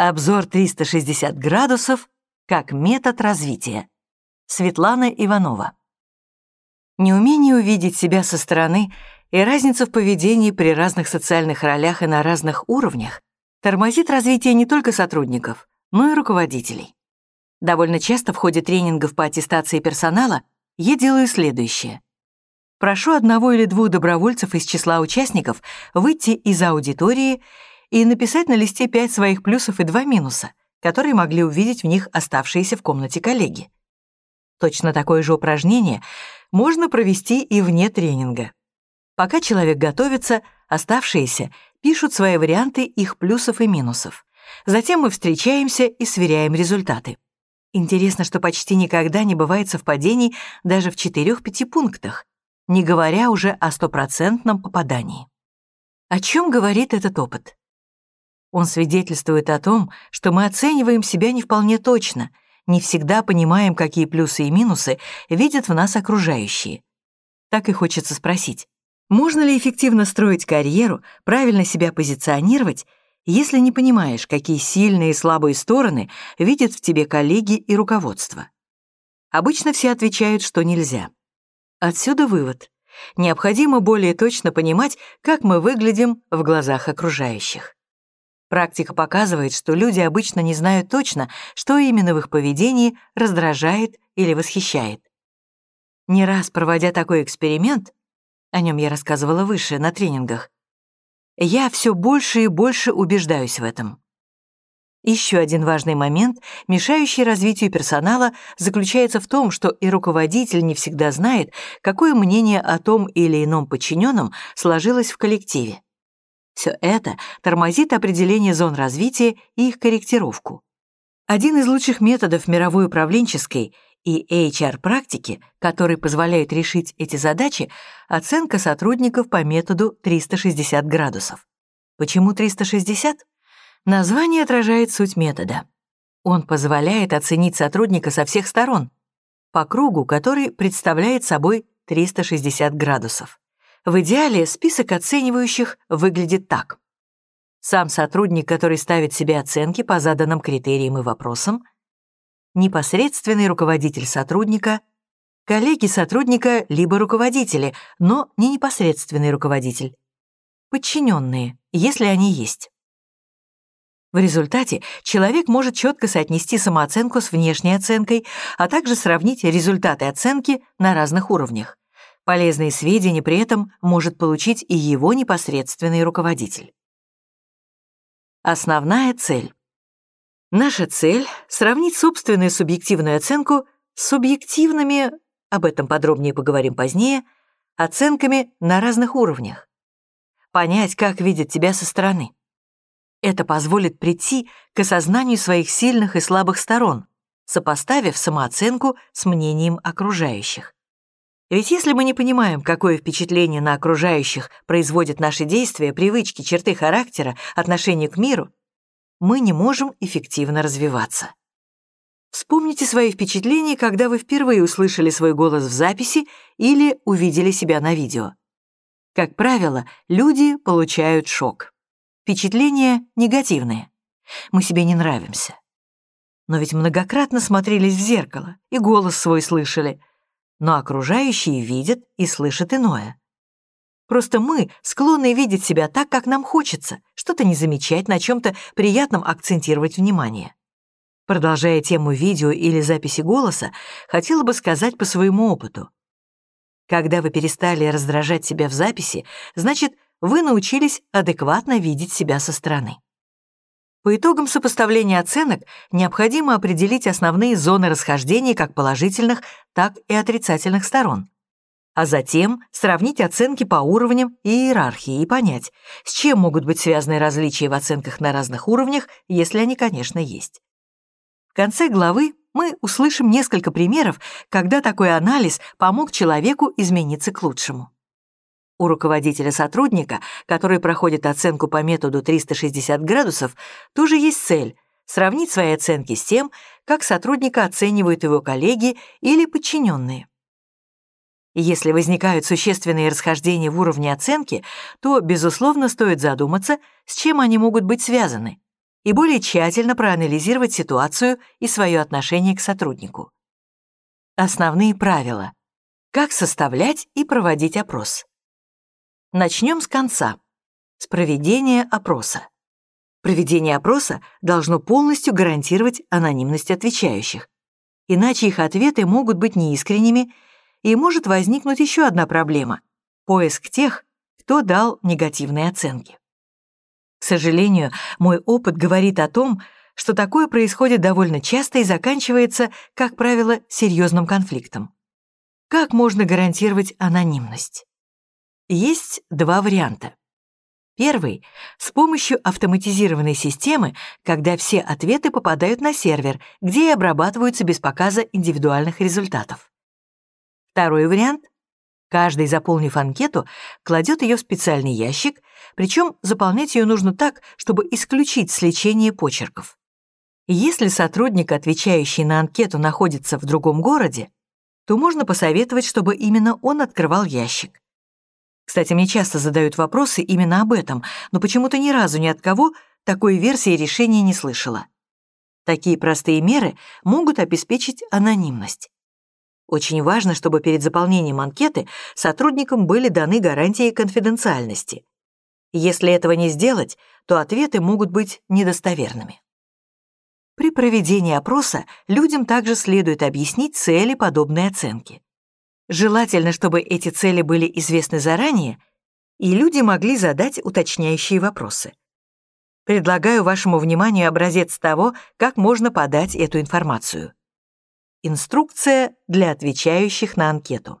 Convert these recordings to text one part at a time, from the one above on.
Обзор 360 градусов как метод развития. Светлана Иванова. Неумение увидеть себя со стороны и разница в поведении при разных социальных ролях и на разных уровнях тормозит развитие не только сотрудников, но и руководителей. Довольно часто в ходе тренингов по аттестации персонала я делаю следующее. Прошу одного или двух добровольцев из числа участников выйти из аудитории и написать на листе пять своих плюсов и два минуса, которые могли увидеть в них оставшиеся в комнате коллеги. Точно такое же упражнение можно провести и вне тренинга. Пока человек готовится, оставшиеся пишут свои варианты их плюсов и минусов. Затем мы встречаемся и сверяем результаты. Интересно, что почти никогда не бывает совпадений даже в 4-5 пунктах, не говоря уже о стопроцентном попадании. О чем говорит этот опыт? Он свидетельствует о том, что мы оцениваем себя не вполне точно, не всегда понимаем, какие плюсы и минусы видят в нас окружающие. Так и хочется спросить, можно ли эффективно строить карьеру, правильно себя позиционировать, если не понимаешь, какие сильные и слабые стороны видят в тебе коллеги и руководство? Обычно все отвечают, что нельзя. Отсюда вывод. Необходимо более точно понимать, как мы выглядим в глазах окружающих. Практика показывает, что люди обычно не знают точно, что именно в их поведении раздражает или восхищает. Не раз проводя такой эксперимент, о нем я рассказывала выше на тренингах, я все больше и больше убеждаюсь в этом. Еще один важный момент, мешающий развитию персонала, заключается в том, что и руководитель не всегда знает, какое мнение о том или ином подчиненном сложилось в коллективе. Все это тормозит определение зон развития и их корректировку. Один из лучших методов мировой управленческой и HR-практики, который позволяет решить эти задачи, оценка сотрудников по методу 360 градусов. Почему 360? Название отражает суть метода. Он позволяет оценить сотрудника со всех сторон, по кругу, который представляет собой 360 градусов. В идеале список оценивающих выглядит так. Сам сотрудник, который ставит себе оценки по заданным критериям и вопросам, непосредственный руководитель сотрудника, коллеги сотрудника либо руководители, но не непосредственный руководитель, подчиненные, если они есть. В результате человек может четко соотнести самооценку с внешней оценкой, а также сравнить результаты оценки на разных уровнях. Полезные сведения при этом может получить и его непосредственный руководитель. Основная цель. Наша цель — сравнить собственную субъективную оценку с субъективными, об этом подробнее поговорим позднее, оценками на разных уровнях. Понять, как видят тебя со стороны. Это позволит прийти к осознанию своих сильных и слабых сторон, сопоставив самооценку с мнением окружающих. Ведь если мы не понимаем, какое впечатление на окружающих производят наши действия, привычки, черты характера, отношение к миру, мы не можем эффективно развиваться. Вспомните свои впечатления, когда вы впервые услышали свой голос в записи или увидели себя на видео. Как правило, люди получают шок. Впечатления негативные. Мы себе не нравимся. Но ведь многократно смотрелись в зеркало и голос свой слышали, но окружающие видят и слышат иное. Просто мы склонны видеть себя так, как нам хочется, что-то не замечать, на чем-то приятном акцентировать внимание. Продолжая тему видео или записи голоса, хотела бы сказать по своему опыту. Когда вы перестали раздражать себя в записи, значит, вы научились адекватно видеть себя со стороны. По итогам сопоставления оценок необходимо определить основные зоны расхождения как положительных, так и отрицательных сторон. А затем сравнить оценки по уровням и иерархии и понять, с чем могут быть связаны различия в оценках на разных уровнях, если они, конечно, есть. В конце главы мы услышим несколько примеров, когда такой анализ помог человеку измениться к лучшему. У руководителя сотрудника, который проходит оценку по методу 360 градусов, тоже есть цель — сравнить свои оценки с тем, как сотрудника оценивают его коллеги или подчиненные. Если возникают существенные расхождения в уровне оценки, то, безусловно, стоит задуматься, с чем они могут быть связаны. и более тщательно проанализировать ситуацию и свое отношение к сотруднику. Основные правила. Как составлять и проводить опрос. Начнем с конца. С проведения опроса. Проведение опроса должно полностью гарантировать анонимность отвечающих, иначе их ответы могут быть неискренними, и может возникнуть еще одна проблема — поиск тех, кто дал негативные оценки. К сожалению, мой опыт говорит о том, что такое происходит довольно часто и заканчивается, как правило, серьезным конфликтом. Как можно гарантировать анонимность? Есть два варианта. Первый — с помощью автоматизированной системы, когда все ответы попадают на сервер, где и обрабатываются без показа индивидуальных результатов. Второй вариант — каждый, заполнив анкету, кладет ее в специальный ящик, причем заполнять ее нужно так, чтобы исключить сличение почерков. Если сотрудник, отвечающий на анкету, находится в другом городе, то можно посоветовать, чтобы именно он открывал ящик. Кстати, мне часто задают вопросы именно об этом, но почему-то ни разу ни от кого такой версии решения не слышала. Такие простые меры могут обеспечить анонимность. Очень важно, чтобы перед заполнением анкеты сотрудникам были даны гарантии конфиденциальности. Если этого не сделать, то ответы могут быть недостоверными. При проведении опроса людям также следует объяснить цели подобной оценки. Желательно, чтобы эти цели были известны заранее, и люди могли задать уточняющие вопросы. Предлагаю вашему вниманию образец того, как можно подать эту информацию. Инструкция для отвечающих на анкету.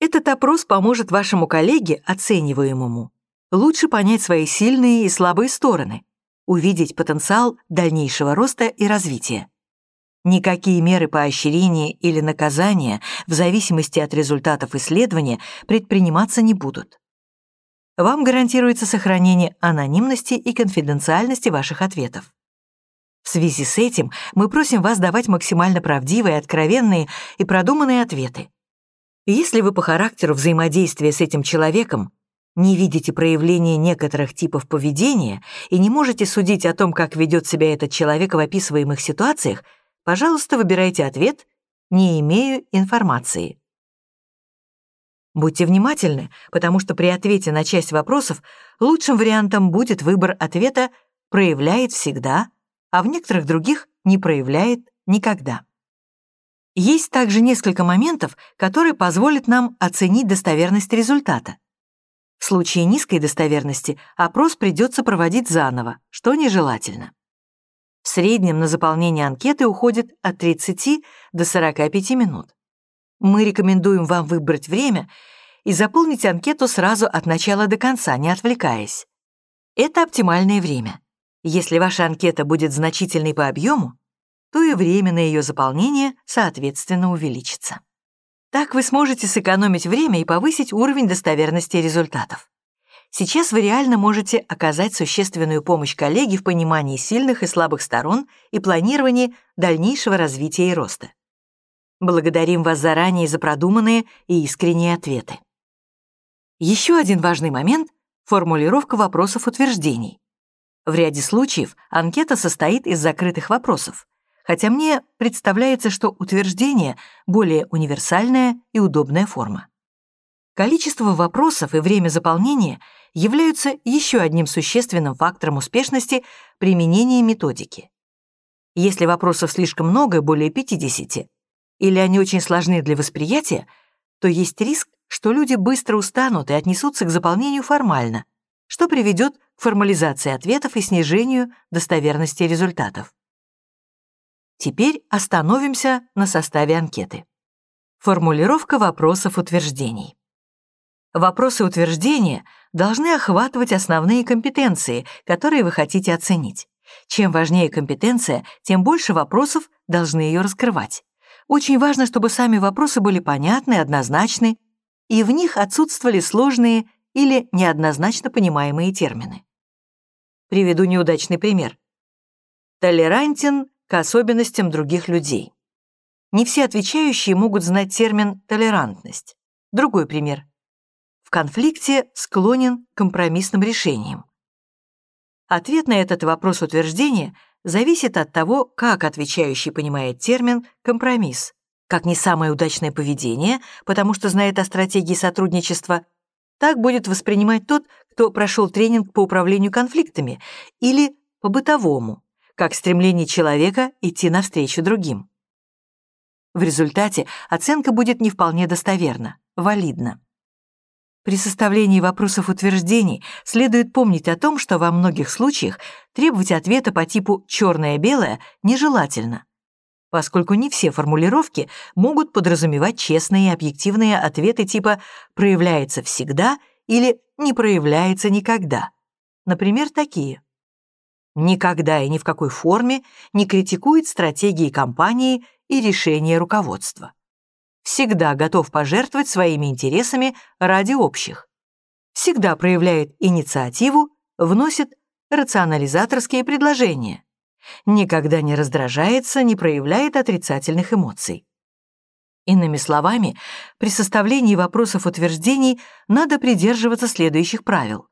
Этот опрос поможет вашему коллеге, оцениваемому, лучше понять свои сильные и слабые стороны, увидеть потенциал дальнейшего роста и развития. Никакие меры поощрения или наказания в зависимости от результатов исследования предприниматься не будут. Вам гарантируется сохранение анонимности и конфиденциальности ваших ответов. В связи с этим мы просим вас давать максимально правдивые, откровенные и продуманные ответы. Если вы по характеру взаимодействия с этим человеком не видите проявления некоторых типов поведения и не можете судить о том, как ведет себя этот человек в описываемых ситуациях, пожалуйста, выбирайте ответ «Не имею информации». Будьте внимательны, потому что при ответе на часть вопросов лучшим вариантом будет выбор ответа «проявляет всегда», а в некоторых других «не проявляет никогда». Есть также несколько моментов, которые позволят нам оценить достоверность результата. В случае низкой достоверности опрос придется проводить заново, что нежелательно. В среднем на заполнение анкеты уходит от 30 до 45 минут. Мы рекомендуем вам выбрать время и заполнить анкету сразу от начала до конца, не отвлекаясь. Это оптимальное время. Если ваша анкета будет значительной по объему, то и время на ее заполнение, соответственно, увеличится. Так вы сможете сэкономить время и повысить уровень достоверности результатов. Сейчас вы реально можете оказать существенную помощь коллеге в понимании сильных и слабых сторон и планировании дальнейшего развития и роста. Благодарим вас заранее за продуманные и искренние ответы. Еще один важный момент — формулировка вопросов утверждений. В ряде случаев анкета состоит из закрытых вопросов, хотя мне представляется, что утверждение — более универсальная и удобная форма. Количество вопросов и время заполнения являются еще одним существенным фактором успешности применения методики. Если вопросов слишком много, более 50, или они очень сложны для восприятия, то есть риск, что люди быстро устанут и отнесутся к заполнению формально, что приведет к формализации ответов и снижению достоверности результатов. Теперь остановимся на составе анкеты. Формулировка вопросов утверждений. Вопросы утверждения должны охватывать основные компетенции, которые вы хотите оценить. Чем важнее компетенция, тем больше вопросов должны ее раскрывать. Очень важно, чтобы сами вопросы были понятны, однозначны, и в них отсутствовали сложные или неоднозначно понимаемые термины. Приведу неудачный пример. Толерантен к особенностям других людей. Не все отвечающие могут знать термин «толерантность». Другой пример. Конфликте склонен к компромиссным решениям. Ответ на этот вопрос утверждения зависит от того, как отвечающий понимает термин «компромисс», как не самое удачное поведение, потому что знает о стратегии сотрудничества, так будет воспринимать тот, кто прошел тренинг по управлению конфликтами, или по-бытовому, как стремление человека идти навстречу другим. В результате оценка будет не вполне достоверна, валидна. При составлении вопросов утверждений следует помнить о том, что во многих случаях требовать ответа по типу «черное-белое» нежелательно, поскольку не все формулировки могут подразумевать честные и объективные ответы типа «проявляется всегда» или «не проявляется никогда». Например, такие. Никогда и ни в какой форме не критикует стратегии компании и решения руководства всегда готов пожертвовать своими интересами ради общих, всегда проявляет инициативу, вносит рационализаторские предложения, никогда не раздражается, не проявляет отрицательных эмоций. Иными словами, при составлении вопросов утверждений надо придерживаться следующих правил.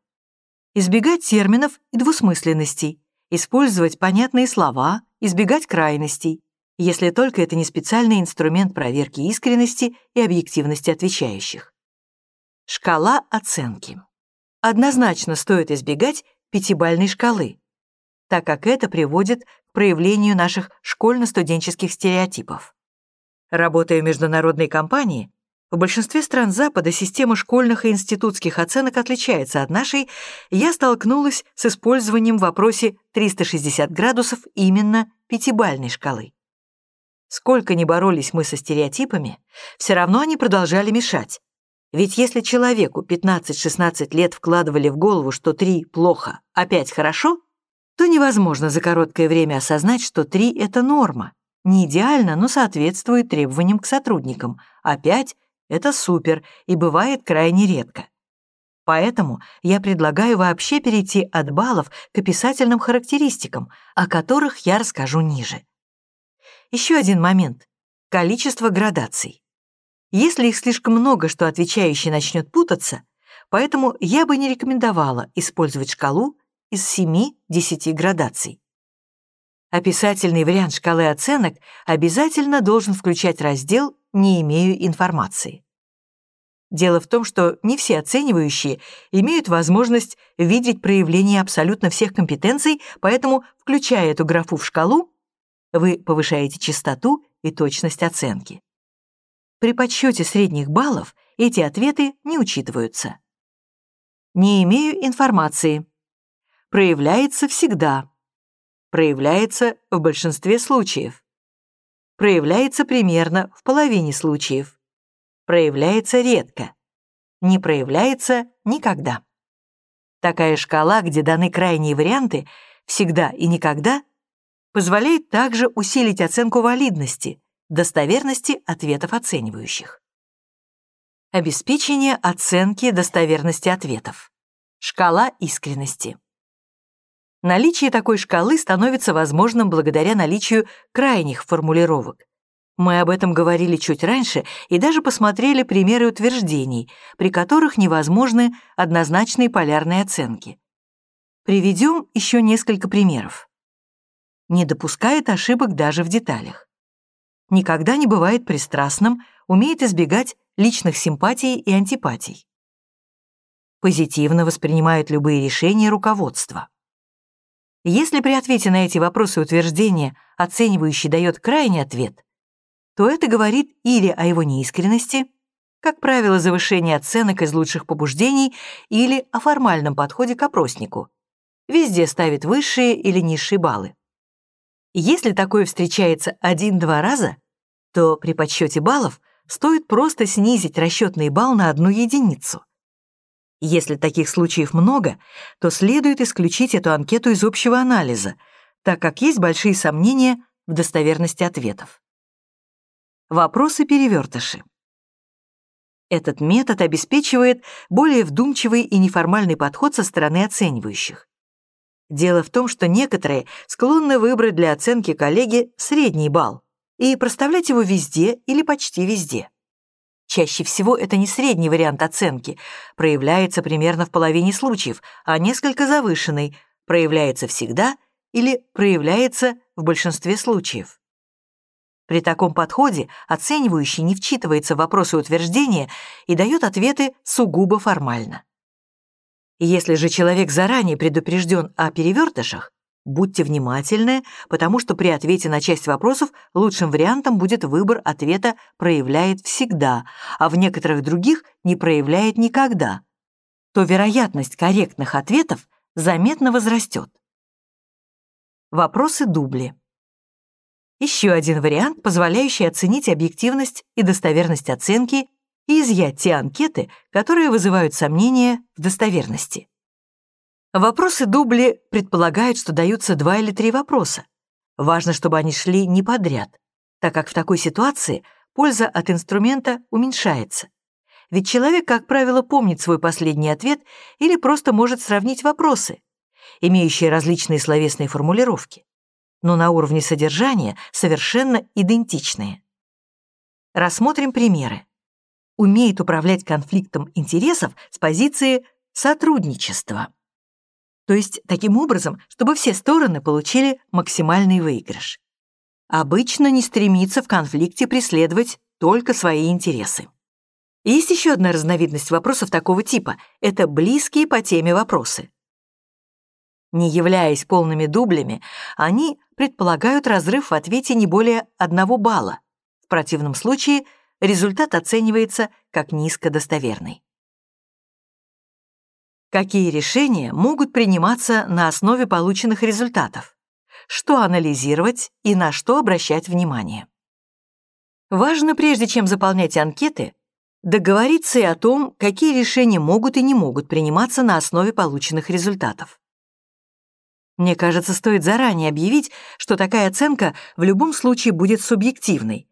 Избегать терминов и двусмысленностей, использовать понятные слова, избегать крайностей, если только это не специальный инструмент проверки искренности и объективности отвечающих. Шкала оценки. Однозначно стоит избегать пятибальной шкалы, так как это приводит к проявлению наших школьно-студенческих стереотипов. Работая в международной компании, в большинстве стран Запада система школьных и институтских оценок отличается от нашей, я столкнулась с использованием в вопросе 360 градусов именно пятибальной шкалы. Сколько ни боролись мы со стереотипами, все равно они продолжали мешать. Ведь если человеку 15-16 лет вкладывали в голову, что 3 плохо, а 5 хорошо, то невозможно за короткое время осознать, что 3 — это норма. Не идеально, но соответствует требованиям к сотрудникам, а 5 — это супер и бывает крайне редко. Поэтому я предлагаю вообще перейти от баллов к описательным характеристикам, о которых я расскажу ниже. Еще один момент — количество градаций. Если их слишком много, что отвечающий начнет путаться, поэтому я бы не рекомендовала использовать шкалу из 7-10 градаций. Описательный вариант шкалы оценок обязательно должен включать раздел «Не имею информации». Дело в том, что не все оценивающие имеют возможность видеть проявление абсолютно всех компетенций, поэтому, включая эту графу в шкалу, вы повышаете частоту и точность оценки. При подсчете средних баллов эти ответы не учитываются. Не имею информации. Проявляется всегда. Проявляется в большинстве случаев. Проявляется примерно в половине случаев. Проявляется редко. Не проявляется никогда. Такая шкала, где даны крайние варианты, всегда и никогда, позволяет также усилить оценку валидности, достоверности ответов оценивающих. Обеспечение оценки достоверности ответов. Шкала искренности. Наличие такой шкалы становится возможным благодаря наличию крайних формулировок. Мы об этом говорили чуть раньше и даже посмотрели примеры утверждений, при которых невозможны однозначные полярные оценки. Приведем еще несколько примеров не допускает ошибок даже в деталях. Никогда не бывает пристрастным, умеет избегать личных симпатий и антипатий. Позитивно воспринимает любые решения руководства. Если при ответе на эти вопросы утверждения оценивающий дает крайний ответ, то это говорит или о его неискренности, как правило, завышение оценок из лучших побуждений, или о формальном подходе к опроснику. Везде ставит высшие или низшие баллы. Если такое встречается один-два раза, то при подсчете баллов стоит просто снизить расчетный балл на одну единицу. Если таких случаев много, то следует исключить эту анкету из общего анализа, так как есть большие сомнения в достоверности ответов. Вопросы-перевертыши. Этот метод обеспечивает более вдумчивый и неформальный подход со стороны оценивающих. Дело в том, что некоторые склонны выбрать для оценки коллеги средний балл и проставлять его везде или почти везде. Чаще всего это не средний вариант оценки, проявляется примерно в половине случаев, а несколько завышенный, проявляется всегда или проявляется в большинстве случаев. При таком подходе оценивающий не вчитывается в вопросы утверждения и дает ответы сугубо формально. Если же человек заранее предупрежден о перевертышах, будьте внимательны, потому что при ответе на часть вопросов лучшим вариантом будет выбор ответа «проявляет всегда», а в некоторых других «не проявляет никогда», то вероятность корректных ответов заметно возрастет. Вопросы дубли. Еще один вариант, позволяющий оценить объективность и достоверность оценки и изъять те анкеты, которые вызывают сомнения в достоверности. Вопросы дубли предполагают, что даются два или три вопроса. Важно, чтобы они шли не подряд, так как в такой ситуации польза от инструмента уменьшается. Ведь человек, как правило, помнит свой последний ответ или просто может сравнить вопросы, имеющие различные словесные формулировки но на уровне содержания совершенно идентичные. Рассмотрим примеры. Умеет управлять конфликтом интересов с позиции сотрудничества. То есть таким образом, чтобы все стороны получили максимальный выигрыш. Обычно не стремится в конфликте преследовать только свои интересы. Есть еще одна разновидность вопросов такого типа — это близкие по теме вопросы. Не являясь полными дублями, они предполагают разрыв в ответе не более одного балла. В противном случае результат оценивается как низкодостоверный. Какие решения могут приниматься на основе полученных результатов? Что анализировать и на что обращать внимание? Важно, прежде чем заполнять анкеты, договориться и о том, какие решения могут и не могут приниматься на основе полученных результатов. Мне кажется, стоит заранее объявить, что такая оценка в любом случае будет субъективной.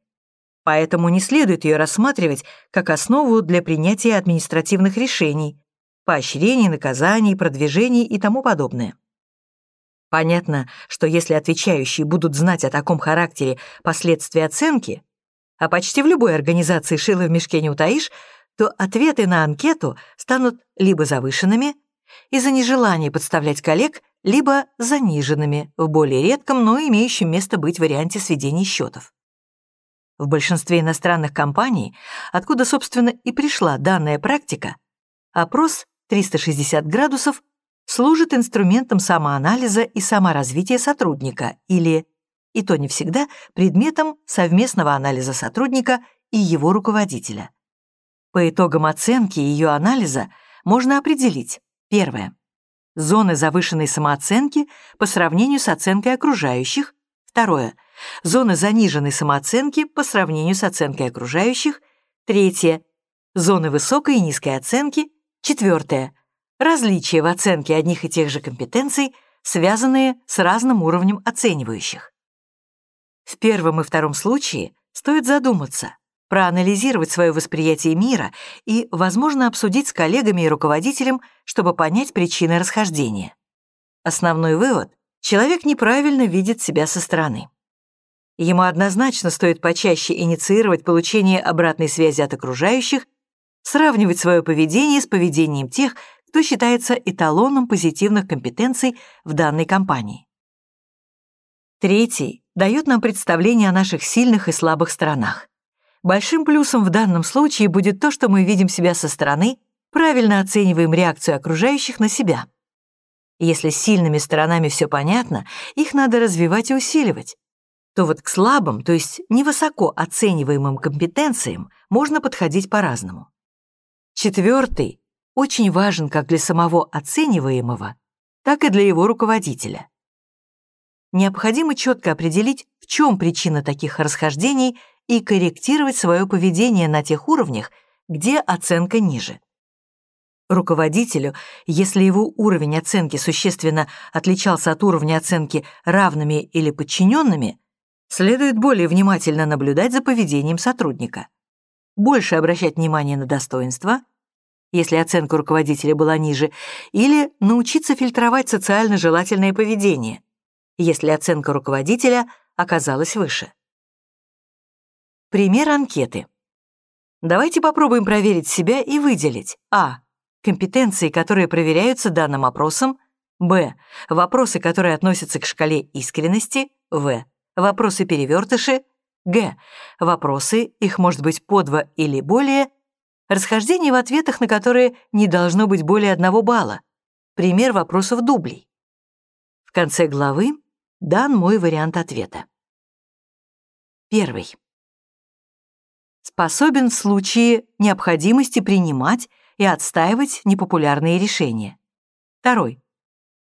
Поэтому не следует ее рассматривать как основу для принятия административных решений, поощрений, наказаний, продвижений и тому подобное. Понятно, что если отвечающие будут знать о таком характере последствий оценки, а почти в любой организации шило в мешке не утаишь, то ответы на анкету станут либо завышенными из-за нежелания подставлять коллег, либо заниженными в более редком, но имеющем место быть варианте сведения счетов. В большинстве иностранных компаний, откуда, собственно, и пришла данная практика, опрос 360 градусов служит инструментом самоанализа и саморазвития сотрудника или, и то не всегда, предметом совместного анализа сотрудника и его руководителя. По итогам оценки и ее анализа можно определить, первое, зоны завышенной самооценки по сравнению с оценкой окружающих. Второе. Зоны заниженной самооценки по сравнению с оценкой окружающих. Третье. Зоны высокой и низкой оценки. Четвертое. Различия в оценке одних и тех же компетенций, связанные с разным уровнем оценивающих. В первом и втором случае стоит задуматься, проанализировать свое восприятие мира и, возможно, обсудить с коллегами и руководителем, чтобы понять причины расхождения. Основной вывод — человек неправильно видит себя со стороны. Ему однозначно стоит почаще инициировать получение обратной связи от окружающих, сравнивать свое поведение с поведением тех, кто считается эталоном позитивных компетенций в данной компании. Третий дает нам представление о наших сильных и слабых сторонах. Большим плюсом в данном случае будет то, что мы видим себя со стороны, правильно оцениваем реакцию окружающих на себя. Если с сильными сторонами все понятно, их надо развивать и усиливать. То вот к слабым, то есть невысоко оцениваемым компетенциям можно подходить по-разному. Четвертый очень важен как для самого оцениваемого, так и для его руководителя. Необходимо четко определить, в чем причина таких расхождений и корректировать свое поведение на тех уровнях, где оценка ниже. Руководителю, если его уровень оценки существенно отличался от уровня оценки равными или подчиненными, следует более внимательно наблюдать за поведением сотрудника, больше обращать внимание на достоинства, если оценка руководителя была ниже, или научиться фильтровать социально желательное поведение, если оценка руководителя оказалась выше. Пример анкеты. Давайте попробуем проверить себя и выделить а. Компетенции, которые проверяются данным опросом, Б. Вопросы, которые относятся к шкале искренности. В. Вопросы-перевертыши. Г. Вопросы, их может быть по два или более. Расхождение в ответах, на которые не должно быть более одного балла. Пример вопросов дублей. В конце главы дан мой вариант ответа. Первый. Способен в случае необходимости принимать и отстаивать непопулярные решения. Второй.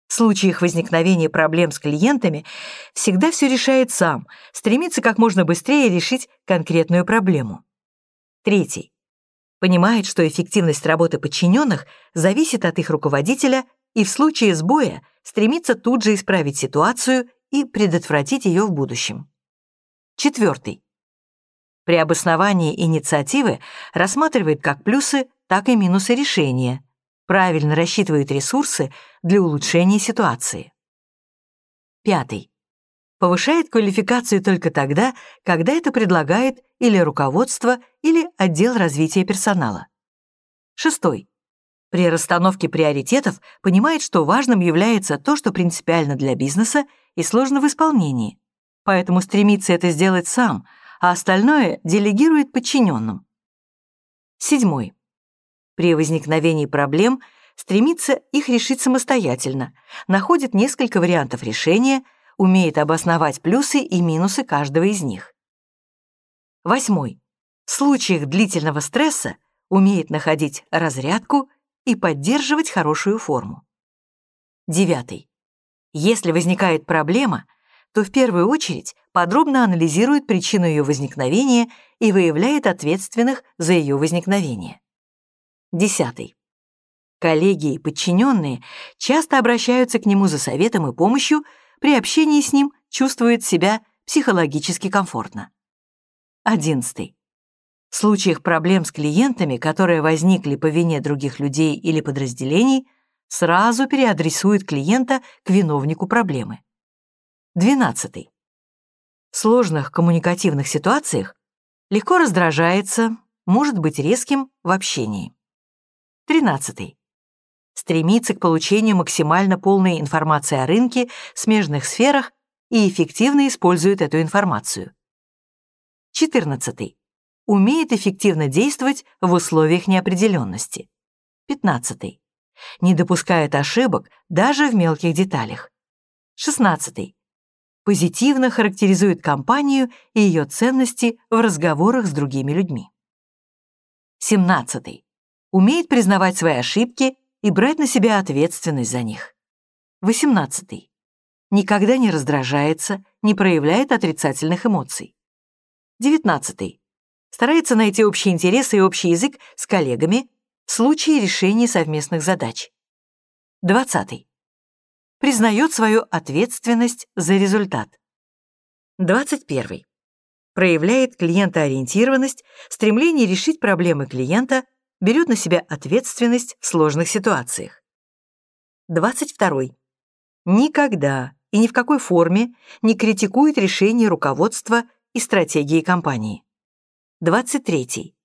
В случаях возникновения проблем с клиентами всегда все решает сам, стремится как можно быстрее решить конкретную проблему. Третий. Понимает, что эффективность работы подчиненных зависит от их руководителя и в случае сбоя стремится тут же исправить ситуацию и предотвратить ее в будущем. Четвертый. При обосновании инициативы рассматривает как плюсы, так и минусы решения, правильно рассчитывает ресурсы для улучшения ситуации. Пятый. Повышает квалификацию только тогда, когда это предлагает или руководство, или отдел развития персонала. Шестой. При расстановке приоритетов понимает, что важным является то, что принципиально для бизнеса и сложно в исполнении, поэтому стремится это сделать сам, а остальное делегирует подчиненным. Седьмой при возникновении проблем стремится их решить самостоятельно, находит несколько вариантов решения, умеет обосновать плюсы и минусы каждого из них. Восьмой. В случаях длительного стресса умеет находить разрядку и поддерживать хорошую форму. Девятый. Если возникает проблема, то в первую очередь подробно анализирует причину ее возникновения и выявляет ответственных за ее возникновение. Десятый. Коллеги и подчиненные часто обращаются к нему за советом и помощью, при общении с ним чувствуют себя психологически комфортно. Одиннадцатый. В случаях проблем с клиентами, которые возникли по вине других людей или подразделений, сразу переадресует клиента к виновнику проблемы. Двенадцатый. В сложных коммуникативных ситуациях легко раздражается, может быть резким в общении. 13. Стремится к получению максимально полной информации о рынке, смежных сферах и эффективно использует эту информацию. 14. Умеет эффективно действовать в условиях неопределенности. 15. Не допускает ошибок даже в мелких деталях. 16. Позитивно характеризует компанию и ее ценности в разговорах с другими людьми. 17 умеет признавать свои ошибки и брать на себя ответственность за них. 18. Никогда не раздражается, не проявляет отрицательных эмоций. 19. Старается найти общие интересы и общий язык с коллегами в случае решения совместных задач. 20. Признает свою ответственность за результат. 21. Проявляет клиентоориентированность, стремление решить проблемы клиента берет на себя ответственность в сложных ситуациях. 22. Никогда и ни в какой форме не критикует решения руководства и стратегии компании. 23.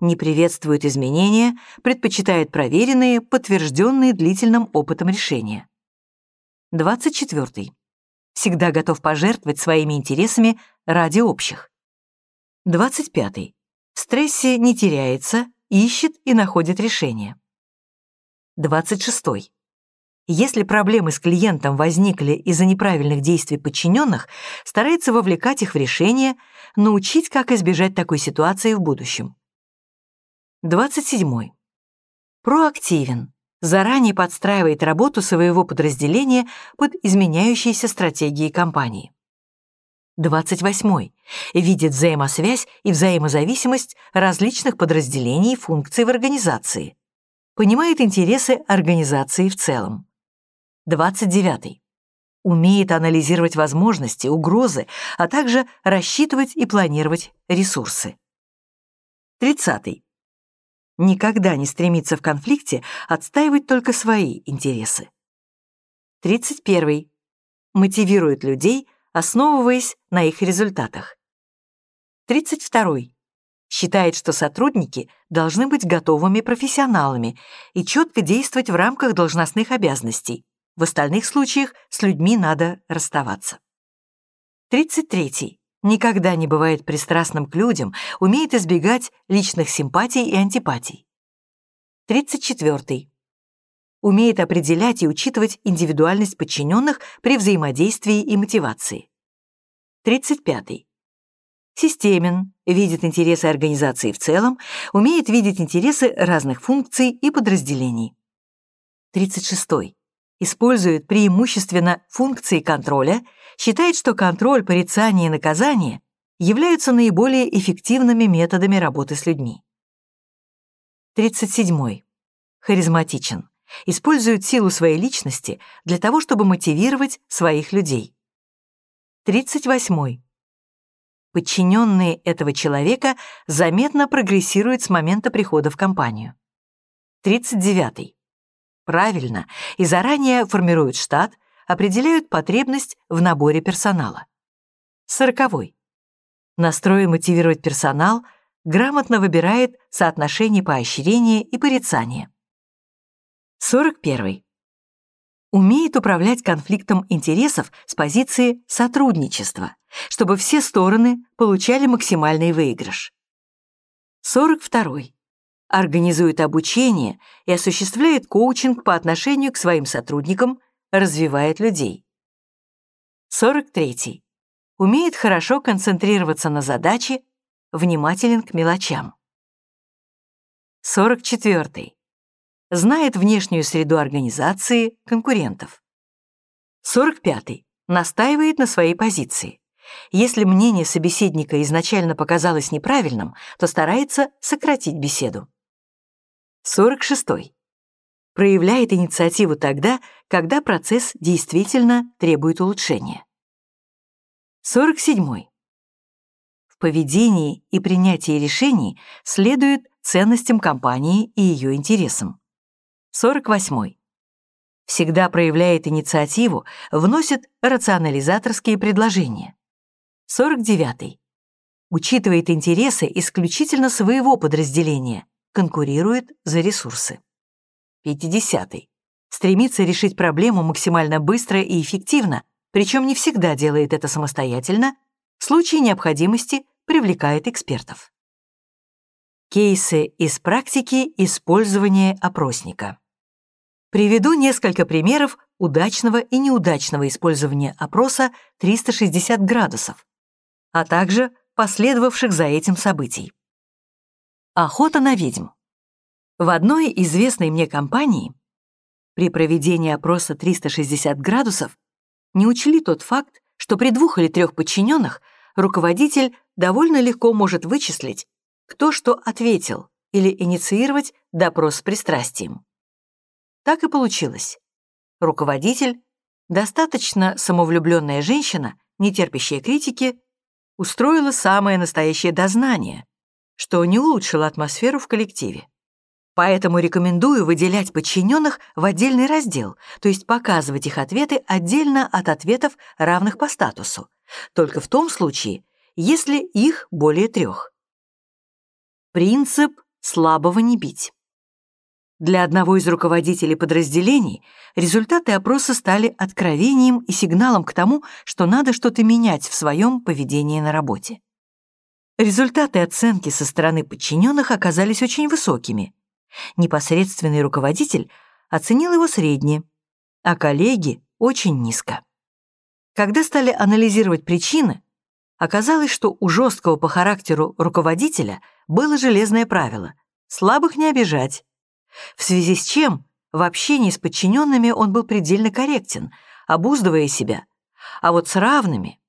Не приветствует изменения, предпочитает проверенные, подтвержденные длительным опытом решения. 24. Всегда готов пожертвовать своими интересами ради общих. 25. В стрессе не теряется, ищет и находит решение. 26. Если проблемы с клиентом возникли из-за неправильных действий подчиненных, старается вовлекать их в решение, научить, как избежать такой ситуации в будущем. 27. Проактивен. Заранее подстраивает работу своего подразделения под изменяющиеся стратегии компании. 28. Видит взаимосвязь и взаимозависимость различных подразделений и функций в организации. Понимает интересы организации в целом. 29. Умеет анализировать возможности, угрозы, а также рассчитывать и планировать ресурсы. 30. Никогда не стремится в конфликте отстаивать только свои интересы. 31. Мотивирует людей – основываясь на их результатах. 32. Считает, что сотрудники должны быть готовыми профессионалами и четко действовать в рамках должностных обязанностей, В остальных случаях с людьми надо расставаться. 33. Никогда не бывает пристрастным к людям, умеет избегать личных симпатий и антипатий. 34. Умеет определять и учитывать индивидуальность подчиненных при взаимодействии и мотивации. 35. Системен, видит интересы организации в целом, умеет видеть интересы разных функций и подразделений. 36 использует преимущественно функции контроля, считает, что контроль, порицание и наказание являются наиболее эффективными методами работы с людьми. 37. Харизматичен. Использует силу своей личности для того, чтобы мотивировать своих людей. 38. Подчиненные этого человека заметно прогрессируют с момента прихода в компанию. 39 правильно и заранее формируют штат, определяют потребность в наборе персонала. Сороковой. Настроен мотивировать персонал, грамотно выбирает соотношение поощрения и порицания. 41. Умеет управлять конфликтом интересов с позиции сотрудничества, чтобы все стороны получали максимальный выигрыш. 42 организует обучение и осуществляет коучинг по отношению к своим сотрудникам, развивает людей. 43. Умеет хорошо концентрироваться на задаче, внимателен к мелочам. 44. Знает внешнюю среду организации, конкурентов. 45. Настаивает на своей позиции. Если мнение собеседника изначально показалось неправильным, то старается сократить беседу. 46. Проявляет инициативу тогда, когда процесс действительно требует улучшения. 47. В поведении и принятии решений следует ценностям компании и ее интересам. 48. Всегда проявляет инициативу, вносит рационализаторские предложения. 49. Учитывает интересы исключительно своего подразделения, конкурирует за ресурсы. 50. -й. Стремится решить проблему максимально быстро и эффективно, причем не всегда делает это самостоятельно, в случае необходимости привлекает экспертов. Кейсы из практики использования опросника. Приведу несколько примеров удачного и неудачного использования опроса 360 градусов, а также последовавших за этим событий. Охота на ведьм. В одной известной мне компании при проведении опроса 360 градусов не учли тот факт, что при двух или трех подчиненных руководитель довольно легко может вычислить, кто что ответил или инициировать допрос с пристрастием. Так и получилось. Руководитель, достаточно самовлюбленная женщина, не терпящая критики, устроила самое настоящее дознание, что не улучшило атмосферу в коллективе. Поэтому рекомендую выделять подчиненных в отдельный раздел, то есть показывать их ответы отдельно от ответов, равных по статусу, только в том случае, если их более трех. Принцип слабого не бить. Для одного из руководителей подразделений результаты опроса стали откровением и сигналом к тому, что надо что-то менять в своем поведении на работе. Результаты оценки со стороны подчиненных оказались очень высокими. Непосредственный руководитель оценил его средне, а коллеги — очень низко. Когда стали анализировать причины, оказалось, что у жесткого по характеру руководителя было железное правило — слабых не обижать. В связи с чем в общении с подчиненными он был предельно корректен, обуздывая себя, а вот с равными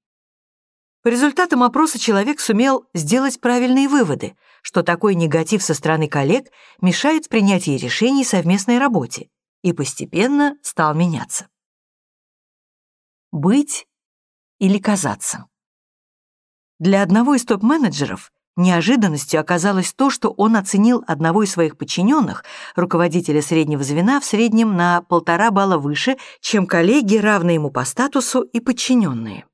по результатам опроса человек сумел сделать правильные выводы, что такой негатив со стороны коллег мешает в принятии решений совместной работе, и постепенно стал меняться. Быть или казаться. Для одного из топ-менеджеров неожиданностью оказалось то, что он оценил одного из своих подчиненных, руководителя среднего звена, в среднем на полтора балла выше, чем коллеги, равные ему по статусу и подчиненные.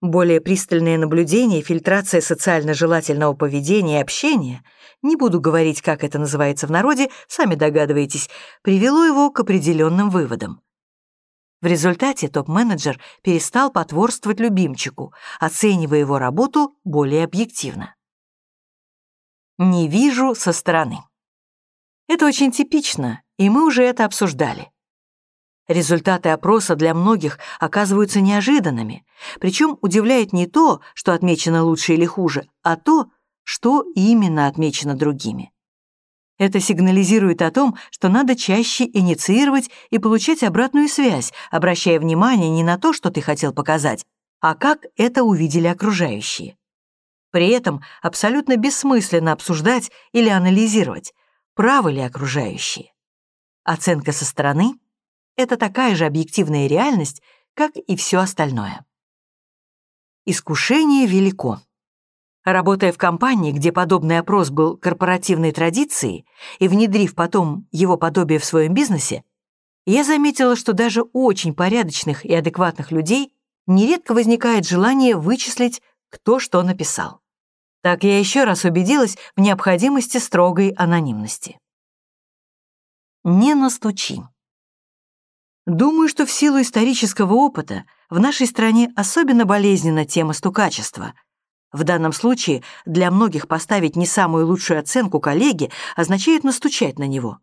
Более пристальное наблюдение фильтрация социально желательного поведения и общения, не буду говорить, как это называется в народе, сами догадываетесь, привело его к определенным выводам. В результате топ-менеджер перестал потворствовать любимчику, оценивая его работу более объективно. Не вижу со стороны. Это очень типично, и мы уже это обсуждали. Результаты опроса для многих оказываются неожиданными, причем удивляет не то, что отмечено лучше или хуже, а то, что именно отмечено другими. Это сигнализирует о том, что надо чаще инициировать и получать обратную связь, обращая внимание не на то, что ты хотел показать, а как это увидели окружающие. При этом абсолютно бессмысленно обсуждать или анализировать, правы ли окружающие. Оценка со стороны — это такая же объективная реальность, как и все остальное. Искушение велико. Работая в компании, где подобный опрос был корпоративной традицией, и внедрив потом его подобие в своем бизнесе, я заметила, что даже очень порядочных и адекватных людей нередко возникает желание вычислить, кто что написал. Так я еще раз убедилась в необходимости строгой анонимности. Не настучи. Думаю, что в силу исторического опыта в нашей стране особенно болезненна тема стукачества — в данном случае для многих поставить не самую лучшую оценку коллеге означает настучать на него.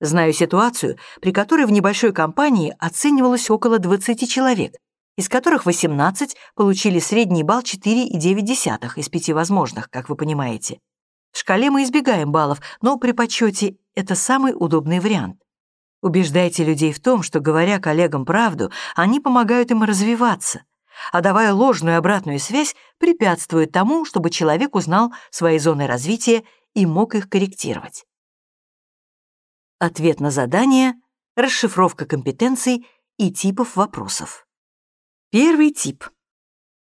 Знаю ситуацию, при которой в небольшой компании оценивалось около 20 человек, из которых 18 получили средний балл 4,9 из 5 возможных, как вы понимаете. В шкале мы избегаем баллов, но при подсчете это самый удобный вариант. Убеждайте людей в том, что, говоря коллегам правду, они помогают им развиваться — а давая ложную обратную связь, препятствует тому, чтобы человек узнал свои зоны развития и мог их корректировать. Ответ на задание, расшифровка компетенций и типов вопросов. Первый тип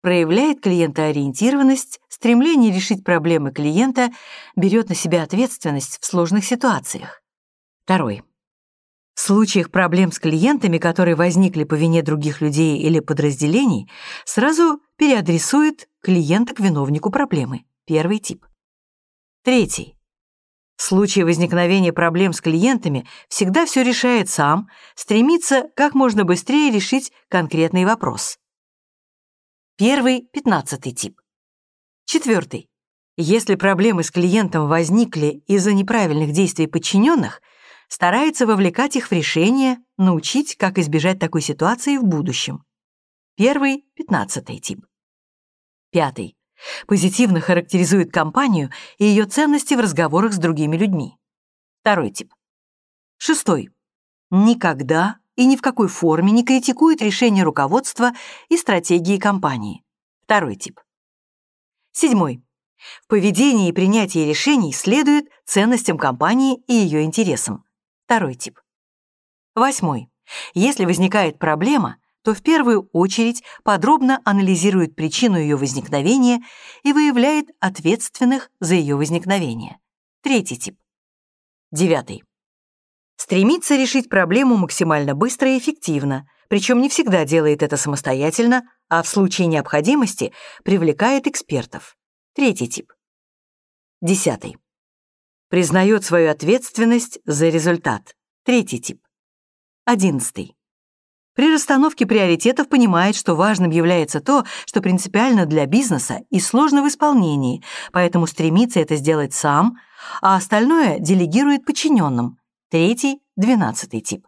проявляет клиентоориентированность, стремление решить проблемы клиента, берет на себя ответственность в сложных ситуациях. Второй в случаях проблем с клиентами, которые возникли по вине других людей или подразделений, сразу переадресует клиента к виновнику проблемы. Первый тип. Третий. В случае возникновения проблем с клиентами всегда все решает сам, стремится как можно быстрее решить конкретный вопрос. Первый, пятнадцатый тип. Четвертый. Если проблемы с клиентом возникли из-за неправильных действий подчиненных – старается вовлекать их в решение, научить, как избежать такой ситуации в будущем. Первый — пятнадцатый тип. Пятый. Позитивно характеризует компанию и ее ценности в разговорах с другими людьми. Второй тип. Шестой. Никогда и ни в какой форме не критикует решения руководства и стратегии компании. Второй тип. Седьмой. В поведении и принятии решений следует ценностям компании и ее интересам. Второй тип. Восьмой. Если возникает проблема, то в первую очередь подробно анализирует причину ее возникновения и выявляет ответственных за ее возникновение. Третий тип. Девятый. Стремится решить проблему максимально быстро и эффективно, причем не всегда делает это самостоятельно, а в случае необходимости привлекает экспертов. Третий тип. Десятый. Признает свою ответственность за результат. Третий тип. Одиннадцатый. При расстановке приоритетов понимает, что важным является то, что принципиально для бизнеса и сложно в исполнении, поэтому стремится это сделать сам, а остальное делегирует подчиненным. Третий, двенадцатый тип.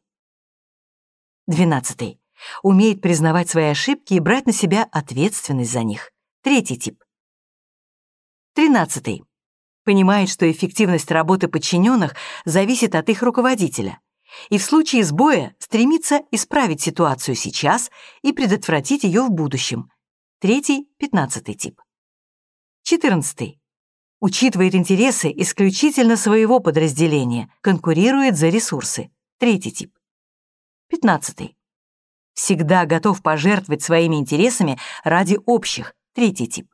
Двенадцатый. Умеет признавать свои ошибки и брать на себя ответственность за них. Третий тип. Тринадцатый понимает, что эффективность работы подчиненных зависит от их руководителя, и в случае сбоя стремится исправить ситуацию сейчас и предотвратить ее в будущем. Третий, пятнадцатый тип. Четырнадцатый. Учитывает интересы исключительно своего подразделения, конкурирует за ресурсы. Третий тип. Пятнадцатый. Всегда готов пожертвовать своими интересами ради общих. Третий тип.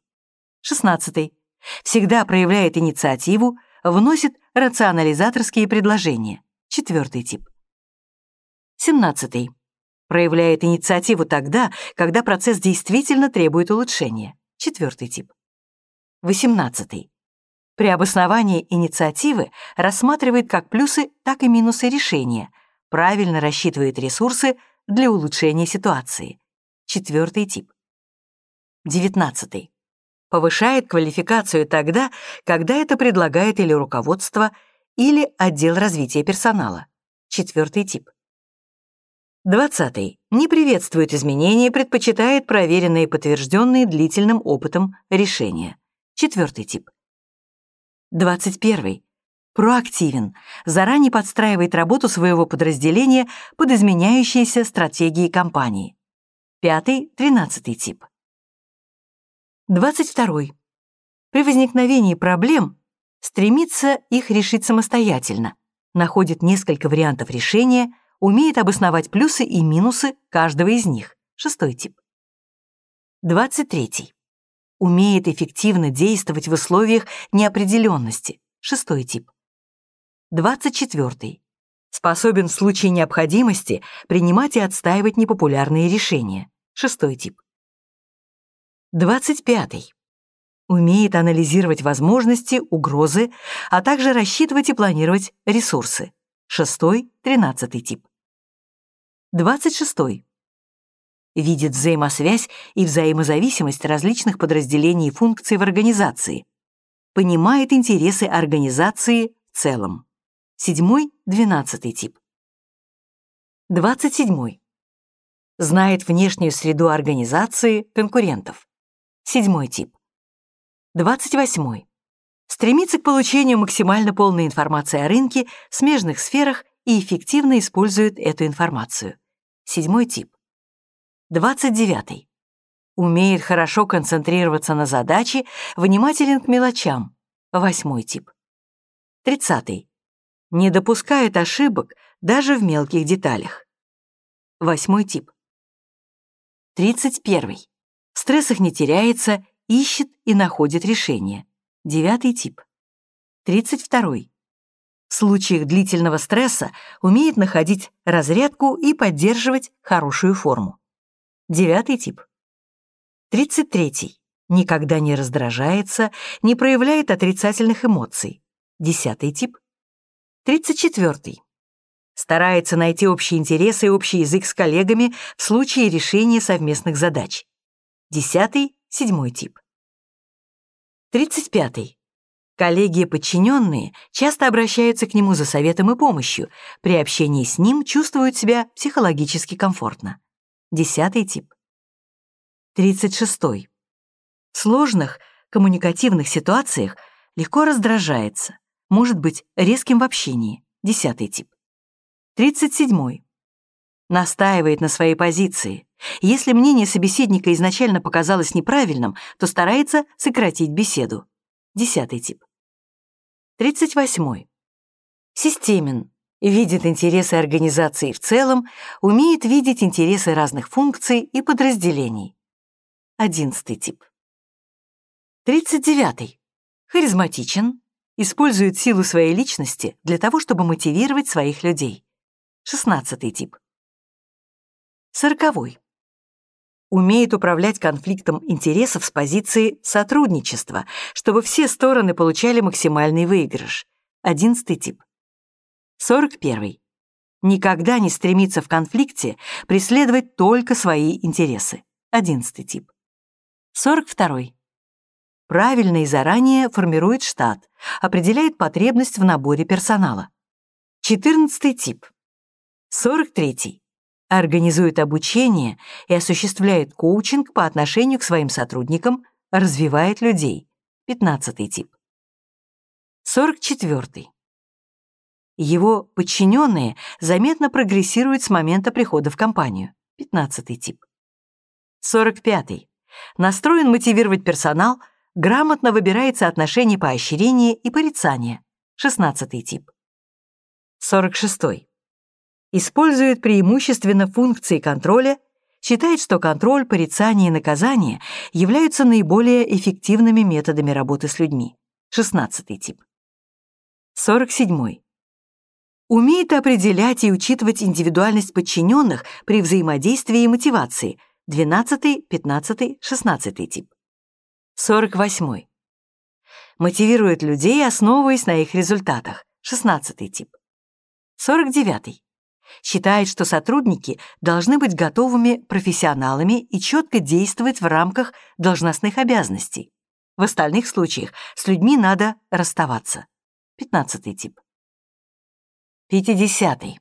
Шестнадцатый Всегда проявляет инициативу, вносит рационализаторские предложения. Четвертый тип. Семнадцатый. Проявляет инициативу тогда, когда процесс действительно требует улучшения. Четвертый тип. Восемнадцатый. При обосновании инициативы рассматривает как плюсы, так и минусы решения, правильно рассчитывает ресурсы для улучшения ситуации. Четвертый тип. Девятнадцатый. Повышает квалификацию тогда, когда это предлагает или руководство, или отдел развития персонала. Четвертый тип. Двадцатый. Не приветствует изменения, предпочитает проверенные и подтвержденные длительным опытом решения. Четвертый тип. Двадцать первый. Проактивен, заранее подстраивает работу своего подразделения под изменяющиеся стратегии компании. Пятый, тринадцатый тип. Двадцать второй. При возникновении проблем стремится их решить самостоятельно, находит несколько вариантов решения, умеет обосновать плюсы и минусы каждого из них. Шестой тип. 23. Умеет эффективно действовать в условиях неопределенности. Шестой тип. 24. Способен в случае необходимости принимать и отстаивать непопулярные решения. Шестой тип. 25. Умеет анализировать возможности, угрозы, а также рассчитывать и планировать ресурсы. Шестой, тринадцатый тип. 26. Видит взаимосвязь и взаимозависимость различных подразделений и функций в организации. Понимает интересы организации в целом. Седьмой, двенадцатый тип. 27. Знает внешнюю среду организации, конкурентов. Седьмой тип. 28. Стремится к получению максимально полной информации о рынке, смежных сферах и эффективно использует эту информацию. Седьмой тип. 29. Умеет хорошо концентрироваться на задаче, внимателен к мелочам. Восьмой тип. 30. Не допускает ошибок даже в мелких деталях. Восьмой тип. 31. В стрессах не теряется, ищет и находит решение. Девятый тип. 32. В случаях длительного стресса умеет находить разрядку и поддерживать хорошую форму. Девятый тип. 33. Никогда не раздражается, не проявляет отрицательных эмоций. Десятый тип. 34. Старается найти общие интересы и общий язык с коллегами в случае решения совместных задач. Десятый, седьмой тип. 35. Коллеги и подчиненные часто обращаются к нему за советом и помощью. При общении с ним чувствуют себя психологически комфортно. Десятый тип. 36. В сложных коммуникативных ситуациях легко раздражается, может быть резким в общении. Десятый тип. 37. Настаивает на своей позиции. Если мнение собеседника изначально показалось неправильным, то старается сократить беседу. Десятый тип. 38. Системен. Видит интересы организации в целом, умеет видеть интересы разных функций и подразделений. Одиннадцатый тип. 39. Харизматичен, использует силу своей личности для того, чтобы мотивировать своих людей. Шестнадцатый тип. Сороковой умеет управлять конфликтом интересов с позиции сотрудничества, чтобы все стороны получали максимальный выигрыш. Одиннадцатый тип. 41. Никогда не стремится в конфликте преследовать только свои интересы. Одиннадцатый тип. 42. Правильно и заранее формирует штат, определяет потребность в наборе персонала. 14 тип. 43 организует обучение и осуществляет коучинг по отношению к своим сотрудникам, развивает людей. 15 тип. 44. Его подчиненные заметно прогрессируют с момента прихода в компанию. 15 тип. 45. Настроен мотивировать персонал, грамотно выбирает соотношение поощрения и порицания. 16 тип. 46 использует преимущественно функции контроля, считает, что контроль, порицание и наказание являются наиболее эффективными методами работы с людьми. 16 тип. 47. Умеет определять и учитывать индивидуальность подчиненных при взаимодействии и мотивации. 12, 15, 16 тип. 48. Мотивирует людей, основываясь на их результатах. 16 тип. 49 считает, что сотрудники должны быть готовыми профессионалами и четко действовать в рамках должностных обязанностей. В остальных случаях с людьми надо расставаться. 15 тип. 50. -й.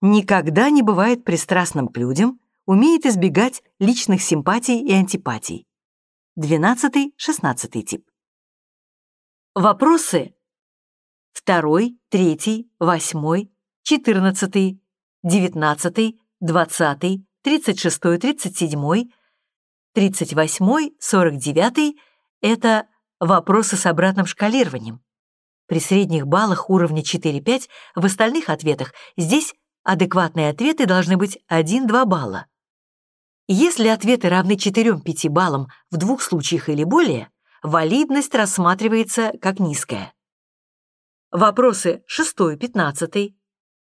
Никогда не бывает пристрастным к людям, умеет избегать личных симпатий и антипатий. 12-16 тип. Вопросы 2, 3, 8, 14, 19, 20, 36, 37, 38, 49 — это вопросы с обратным шкалированием. При средних баллах уровня 4-5 в остальных ответах здесь адекватные ответы должны быть 1-2 балла. Если ответы равны 4-5 баллам в двух случаях или более, валидность рассматривается как низкая. Вопросы 6, 15,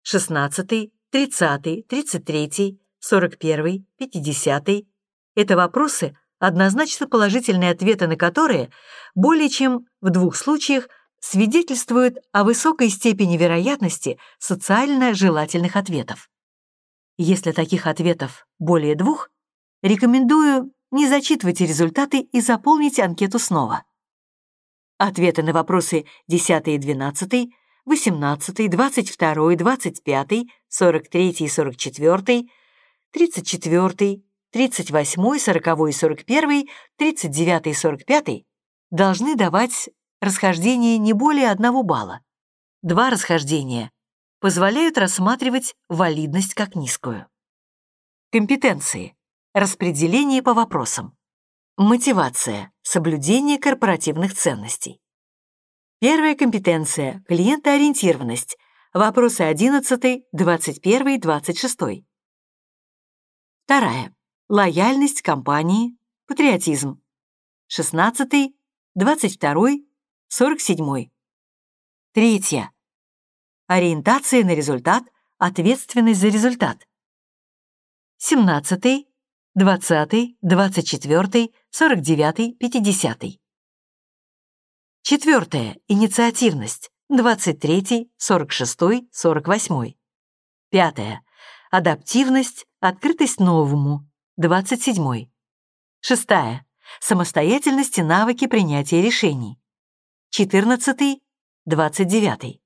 16, 30, 33, 41, 50 — это вопросы, однозначно положительные ответы на которые более чем в двух случаях свидетельствуют о высокой степени вероятности социально желательных ответов. Если таких ответов более двух, рекомендую не зачитывать результаты и заполнить анкету снова. Ответы на вопросы 10 и 12 18, 22, 25, 43 и 44, 34, 38, 40 и 41, 39 и 45 должны давать расхождение не более одного балла. Два расхождения позволяют рассматривать валидность как низкую. Компетенции. Распределение по вопросам. Мотивация. Соблюдение корпоративных ценностей. Первая компетенция – клиентоориентированность. Вопросы 11, 21, 26. Вторая – лояльность компании, патриотизм. 16, 22, 47. Третья – ориентация на результат, ответственность за результат. 17, 20, 24, 49, 50. Четвертое. Инициативность. 23, 46, 48. Пятое. Адаптивность, открытость новому. 27. Шестая. Самостоятельность и навыки принятия решений. 14, 29.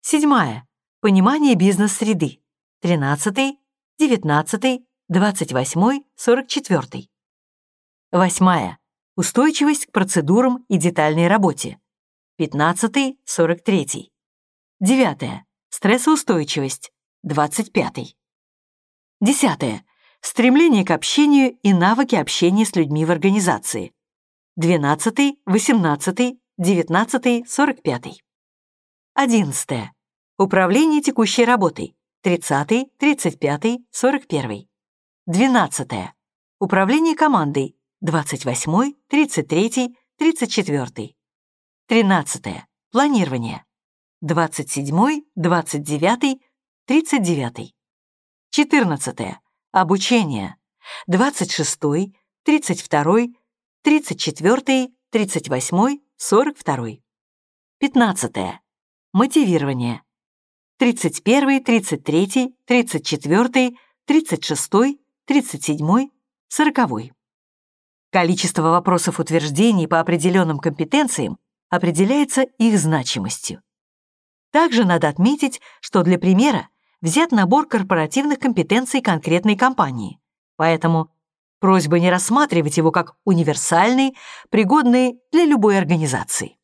Седьмая. Понимание бизнес-среды. 13, 19, 28, 44. Восьмая. Устойчивость к процедурам и детальной работе. 15 43 9 Стрессоустойчивость. 25 10 Стремление к общению и навыки общения с людьми в организации. 12 18 19 45 11 Управление текущей работой. 30 35 41 12 Управление командой. 28, 33, 34. 13. Планирование. 27, 29, 39. 14. Обучение. 26, 32, 34, 38, 42. 15. Мотивирование. 31, 33, 34, 36, 37, 40. Количество вопросов утверждений по определенным компетенциям определяется их значимостью. Также надо отметить, что для примера взят набор корпоративных компетенций конкретной компании, поэтому просьба не рассматривать его как универсальный, пригодный для любой организации.